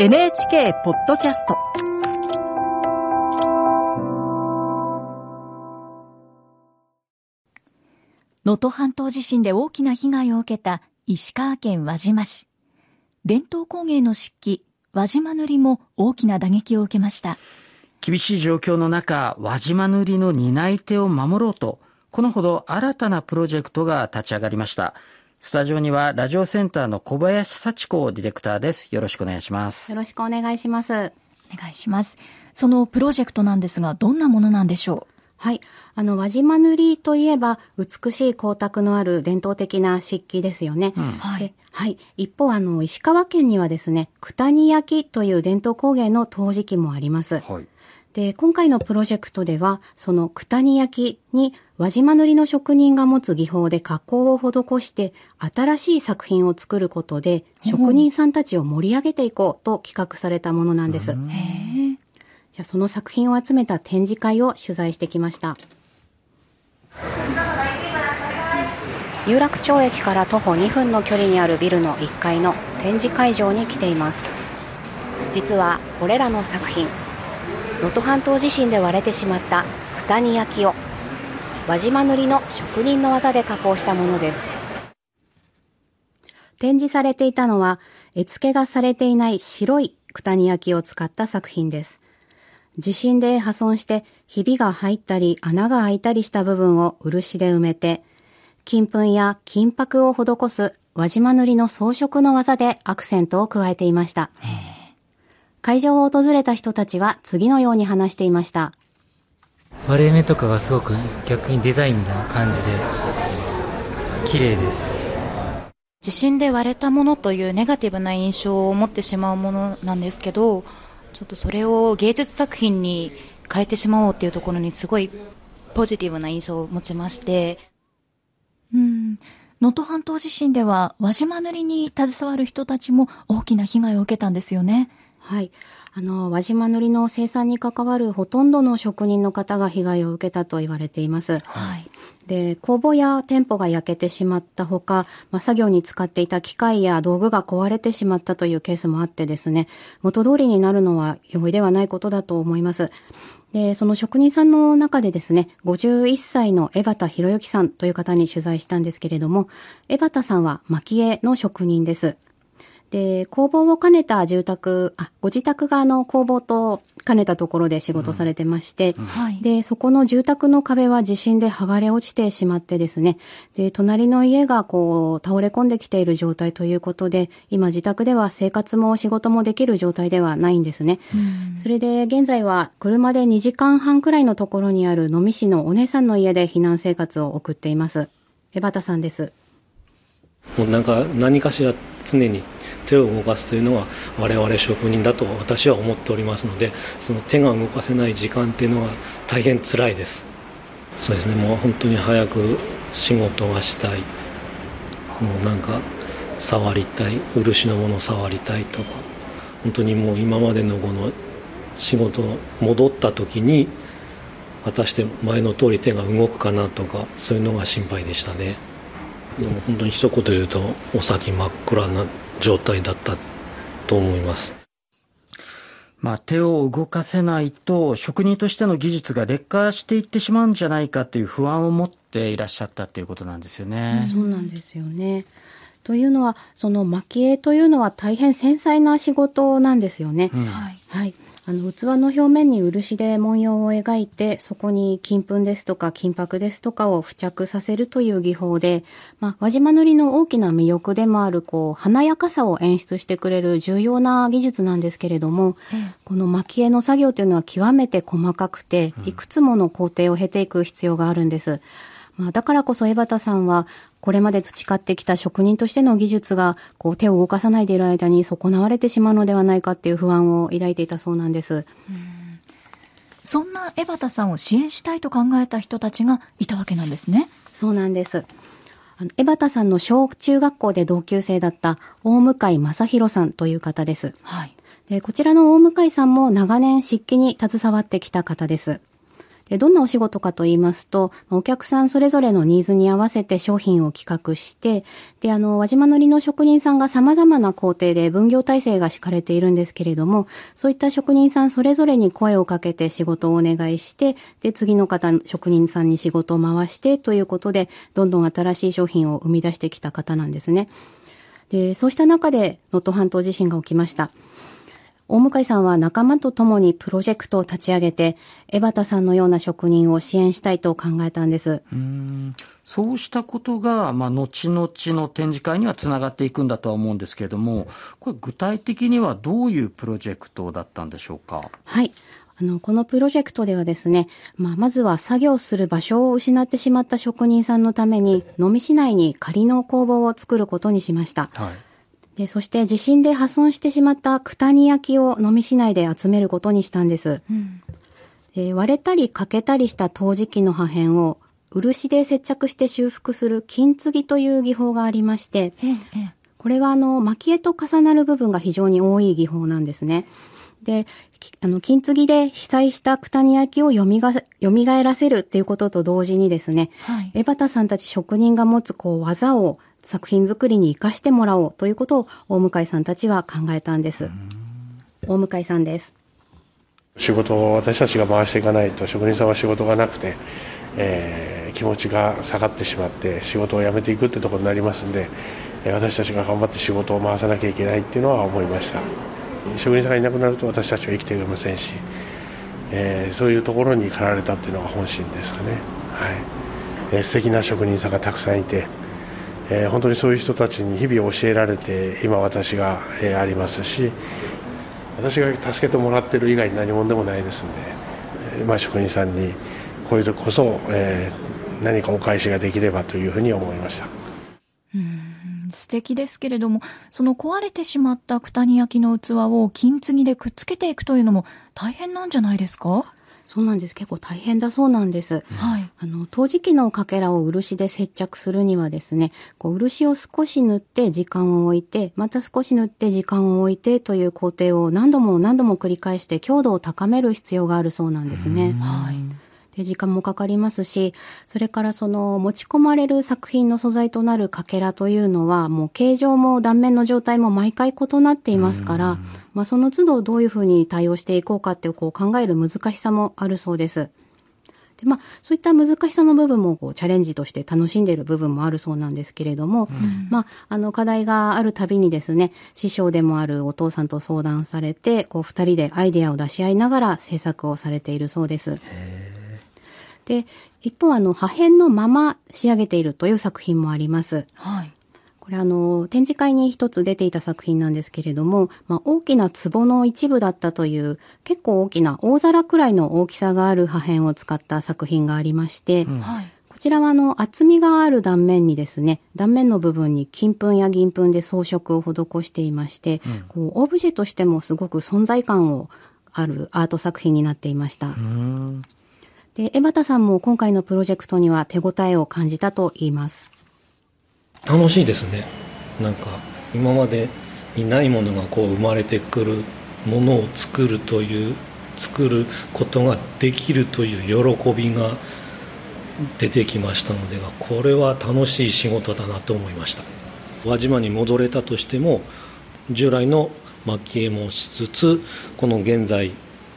NHK ポッドキャスト。能登半島地震で大きな被害を受けた石川県輪島市。伝統工芸の漆器輪島塗も大きな打撃を受けました。厳しい状況の中輪島塗の担い手を守ろうとこのほど新たなプロジェクトが立ち上がりましたスタジオにはラジオセンターの小林幸子ディレクターです。よろしくお願いします。よろしくお願いします。お願いします。そのプロジェクトなんですが、どんなものなんでしょう？はい。あの、輪島塗といえば、美しい光沢のある伝統的な漆器ですよね。うん、はい。はい。一方、あの、石川県にはですね、九谷焼という伝統工芸の陶磁器もあります。はい。で、今回のプロジェクトでは、その九谷焼に輪島塗の職人が持つ技法で加工を施して、新しい作品を作ることで、職人さんたちを盛り上げていこうと企画されたものなんです。じゃあその作品を集めた展示会を取材してきました。有楽町駅から徒歩2分の距離にあるビルの1階の展示会場に来ています。実はこれらの作品、能登半島地震で割れてしまった九谷焼を輪島塗の職人の技で加工したものです。展示されていたのは、絵付けがされていない白い九谷焼を使った作品です。地震で破損してひびが入ったり穴が開いたりした部分を漆で埋めて、金粉や金箔を施す輪島塗の装飾の技でアクセントを加えていました。会場を訪れた人たちは次のように話していました。割れ目とかがすごく逆にデザインな感じで綺麗です。地震で割れたものというネガティブな印象を持ってしまうものなんですけどちょっとそれを芸術作品に変えてしまおうっていうところにすごいポジティブな印象を持ちまして。うん。能登半島地震では輪島塗に携わる人たちも大きな被害を受けたんですよねはい。あの、輪島塗の生産に関わるほとんどの職人の方が被害を受けたと言われています。はい。で、工房や店舗が焼けてしまったほか、まあ、作業に使っていた機械や道具が壊れてしまったというケースもあってですね、元通りになるのは容易ではないことだと思います。で、その職人さんの中でですね、51歳の江端博之さんという方に取材したんですけれども、江端さんは蒔絵の職人です。で、工房を兼ねた住宅、あ、ご自宅があの工房と兼ねたところで仕事されてまして、うんうん、で、そこの住宅の壁は地震で剥がれ落ちてしまってですね、で、隣の家がこう倒れ込んできている状態ということで、今自宅では生活も仕事もできる状態ではないんですね。うん、それで現在は車で2時間半くらいのところにある能美市のお姉さんの家で避難生活を送っています。江端さんです。もうなんか何かしら常に手を動かすというのは我々職人だと私は思っておりますのでその手が動かせない時間っていうのは大変辛いです。そうですね。もう本当に早く仕事がしたい。もうなんか触りたい。漆のもの触りたいとか。本当にもう今までのこの仕事戻った時に果たして前の通り手が動くかなとかそういうのが心配でしたね。でも本当に一言言うとお先真っ暗な状態だったと思います。まあ、手を動かせないと職人としての技術が劣化していってしまうんじゃないかという不安を持っていらっしゃったということなんですよね。そうなんですよね。というのは、その蒔絵というのは大変繊細な仕事なんですよね。うん、はい。はい。あの、器の表面に漆で文様を描いて、そこに金粉ですとか金箔ですとかを付着させるという技法で、まあ、輪島塗の大きな魅力でもある、こう、華やかさを演出してくれる重要な技術なんですけれども、この蒔絵の作業というのは極めて細かくて、いくつもの工程を経ていく必要があるんです。まあ、だからこそ江端さんは、これまで培ってきた職人としての技術が、こう手を動かさないでいる間に損なわれてしまうのではないかっていう不安を抱いていたそうなんです。そんな江端さんを支援したいと考えた人たちがいたわけなんですね。そうなんです。江端さんの小中学校で同級生だった大向正弘さんという方です。はい。で、こちらの大向さんも長年漆器に携わってきた方です。でどんなお仕事かと言いますと、お客さんそれぞれのニーズに合わせて商品を企画して、で、あの、輪島塗の職人さんが様々な工程で分業体制が敷かれているんですけれども、そういった職人さんそれぞれに声をかけて仕事をお願いして、で、次の方、職人さんに仕事を回してということで、どんどん新しい商品を生み出してきた方なんですね。で、そうした中で、能登半島地震が起きました。大向さんは仲間と共にプロジェクトを立ち上げて、江端さんのような職人を支援したいと考えたんです。うんそうしたことが、まあ、後々の展示会にはつながっていくんだとは思うんですけれども、これ具体的にはどういうプロジェクトだったんでしょうか？はい。あの、このプロジェクトではですね、まあ、まずは作業する場所を失ってしまった職人さんのために、能美市内に仮の工房を作ることにしました。はい。で、そして地震で破損してしまった九谷焼を能美市内で集めることにしたんです。うん、で割れたり欠けたりした陶磁器の破片を漆で接着して修復する金継ぎという技法がありまして、ええ、これはあの、蒔絵と重なる部分が非常に多い技法なんですね。で、あの、金継ぎで被災した九谷焼を蘇らせるっていうことと同時にですね、はい、江端さんたち職人が持つこう技を作品作りに活かしてもらおうということを大向さんたちは考えたんです。大向さんです。仕事を私たちが回していかないと職人さんは仕事がなくて、えー、気持ちが下がってしまって仕事を辞めていくってところになりますんで私たちが頑張って仕事を回さなきゃいけないっていうのは思いました。職人さんがいなくなると私たちは生きていけませんし、えー、そういうところに駆られたっていうのが本心ですかね、はいえー、素敵な職人さんがたくさんいて、えー、本当にそういう人たちに日々教えられて今私が、えー、ありますし私が助けてもらってる以外に何者でもないですんで、まあ、職人さんにこういう時こそ、えー、何かお返しができればというふうに思いました。素敵ですけれども、その壊れてしまった九谷焼の器を金継ぎでくっつけていくというのも大変なんじゃないですか？そうなんです。結構大変だそうなんです。はい。あの、陶磁器のかけらを漆で接着するにはですね、こう、漆を少し塗って時間を置いて、また少し塗って時間を置いてという工程を何度も何度も繰り返して強度を高める必要があるそうなんですね。はい。で時間もかかりますし、それからその持ち込まれる作品の素材となるかけらというのは、もう形状も断面の状態も毎回異なっていますから、まあその都度どういうふうに対応していこうかってこう考える難しさもあるそうです。で、まあ、そういった難しさの部分もこうチャレンジとして楽しんでいる部分もあるそうなんですけれども、うん、まあ、あの課題があるたびにですね、師匠でもあるお父さんと相談されて、こう二人でアイデアを出し合いながら制作をされているそうです。で、一方、あの、破片のまま仕上げているという作品もあります。はい。これあの、展示会に一つ出ていた作品なんですけれども、まあ、大きな壺の一部だったという、結構大きな大皿くらいの大きさがある破片を使った作品がありまして、うん、はい。こちらはあの厚みがある断面にですね、断面の部分に金粉や銀粉で装飾を施していまして、うん、こうオブジェとしてもすごく存在感をあるアート作品になっていました。で、江端さんも今回のプロジェクトには手応えを感じたと言います。楽しいですね。なんか、今までにないものがこう生まれてくるものを作るという、作ることができるという喜びが出てきましたので、これは楽しい仕事だなと思いました。輪島に戻れたとしても、従来の蒔絵もしつつ、この現在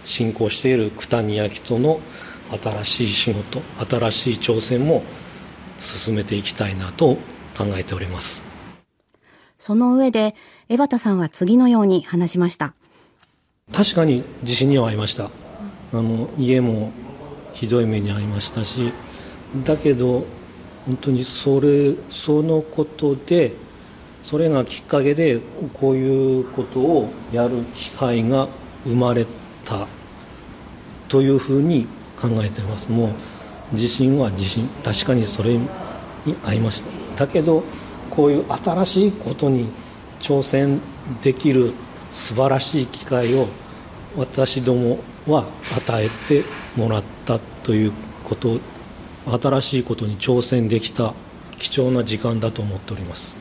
進行している九谷焼との新しい仕事新しい挑戦も進めていきたいなと考えております。その上で江端さんは次のように話しました。確かに地震には遭いました。あの家もひどい目に遭いましたしだけど本当にそれそのことでそれがきっかけでこういうことをやる機会が生まれたというふうに考えてます。もう地震は地震確かにそれに合いました。だけどこういう新しいことに挑戦できる素晴らしい機会を私どもは与えてもらったということ新しいことに挑戦できた貴重な時間だと思っております。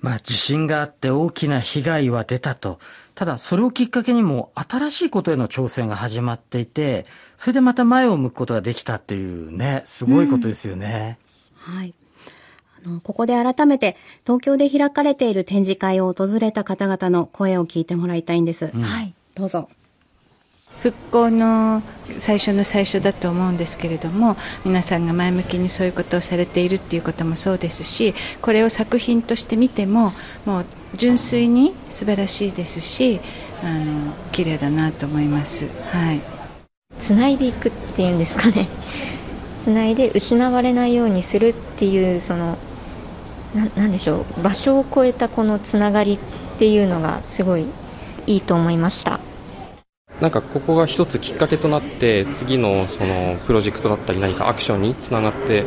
まあ地震があって大きな被害は出たと。ただそれをきっかけにも新しいことへの挑戦が始まっていて、それでまた前を向くことができたっていうね、すごいことですよね。うん、はい。あの、ここで改めて東京で開かれている展示会を訪れた方々の声を聞いてもらいたいんです。うん、はい。どうぞ。復興の最初の最初だと思うんですけれども皆さんが前向きにそういうことをされているっていうこともそうですしこれを作品として見てももう純粋に素晴らしいですしあの綺麗だなと思います。はいつないでいくっていうんですかねつないで失われないようにするっていうそのなんでしょう場所を超えたこのつながりっていうのがすごいいいと思いました。なんかここが一つきっかけとなって次のそのプロジェクトだったり何かアクションにつながって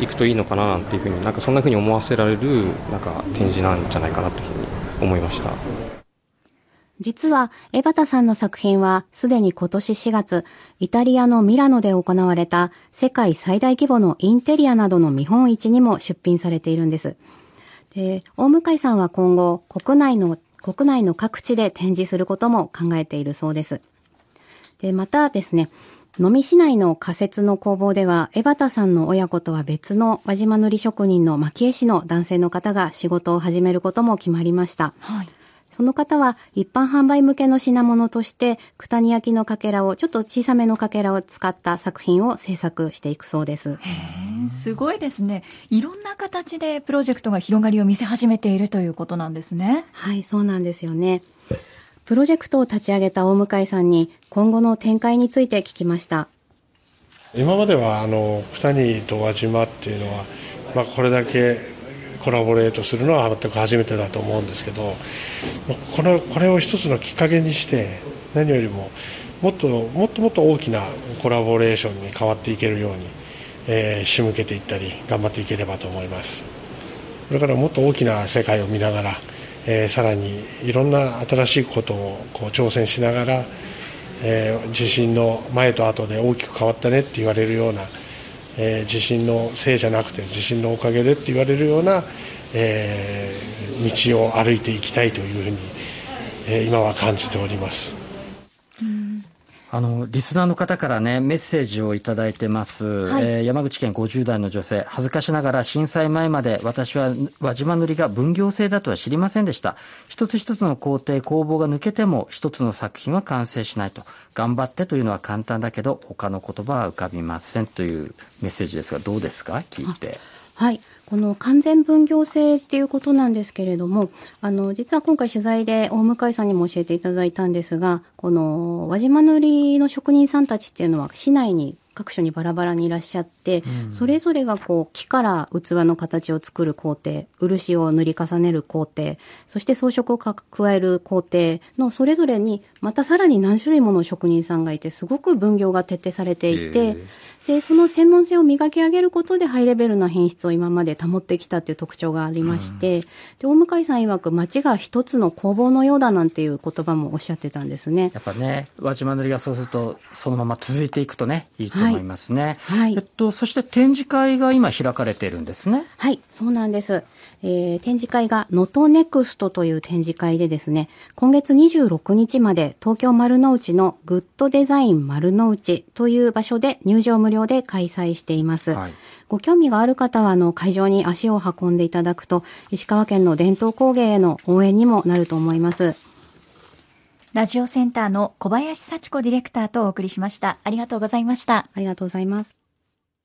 いくといいのかななんていうふうになんかそんなふうに思わせられるなんか展示なんじゃないかなというふうに思いました。実は、江端さんの作品は、すでに今年4月、イタリアのミラノで行われた世界最大規模のインテリアなどの見本市にも出品されているんです。で、大向さんは今後、国内の、国内の各地で展示することも考えているそうです。で、またですね、能美市内の仮設の工房では、江端さんの親子とは別の輪島塗り職人の蒔絵師の男性の方が仕事を始めることも決まりました。はい。その方は一般販売向けの品物として、九谷焼のかけらを、ちょっと小さめのかけらを使った作品を制作していくそうです。へすごいですね。いろんな形でプロジェクトが広がりを見せ始めているということなんですね。はい、そうなんですよね。プロジェクトを立ち上げた大向さんに今後の展開について聞きました。今まではあの二谷と輪島っていうのは、まあ、これだけコラボレートするのは全く初めてだと思うんですけどこのこれを一つのきっかけにして何よりももっともっともっと大きなコラボレーションに変わっていけるように、えー、仕向けていったり頑張っていければと思います。これからもっと大きな世界を見ながらえー、さらにいろんな新しいことをこう挑戦しながら、えー、地震の前と後で大きく変わったねって言われるような、えー、地震のせいじゃなくて地震のおかげでって言われるような、え、道を歩いていきたいというふうに、え、今は感じております。あの、リスナーの方からね、メッセージをいただいてます。はい、えー、山口県50代の女性、恥ずかしながら震災前まで私は輪島塗りが分業制だとは知りませんでした。一つ一つの工程、工房が抜けても一つの作品は完成しないと。頑張ってというのは簡単だけど、他の言葉は浮かびませんというメッセージですが、どうですか？聞いて。はい。この完全分業制っていうことなんですけれども、あの、実は今回取材で大向さんにも教えていただいたんですが、この輪島塗の職人さんたちっていうのは市内に各所にバラバラにいらっしゃって、うん、それぞれがこう木から器の形を作る工程、漆を塗り重ねる工程、そして装飾を加える工程のそれぞれにまたさらに何種類もの職人さんがいて、すごく分業が徹底されていて、で、その専門性を磨き上げることでハイレベルな品質を今まで保ってきたという特徴がありまして、うん、で、大向さん曰く街が一つの工房のようだなんていう言葉もおっしゃってたんですね。やっぱね、輪島塗りがそうすると、そのまま続いていくとね、いいと思いますね。はい。はい、えっと、そして展示会が今開かれているんですね。はい、そうなんです。えー、展示会が能登ネクストという展示会でですね、今月26日まで東京丸の内のグッドデザイン丸の内という場所で入場無料で開催しています。はい、ご興味がある方は、あの、会場に足を運んでいただくと、石川県の伝統工芸への応援にもなると思います。ラジオセンターの小林幸子ディレクターとお送りしました。ありがとうございました。ありがとうございます。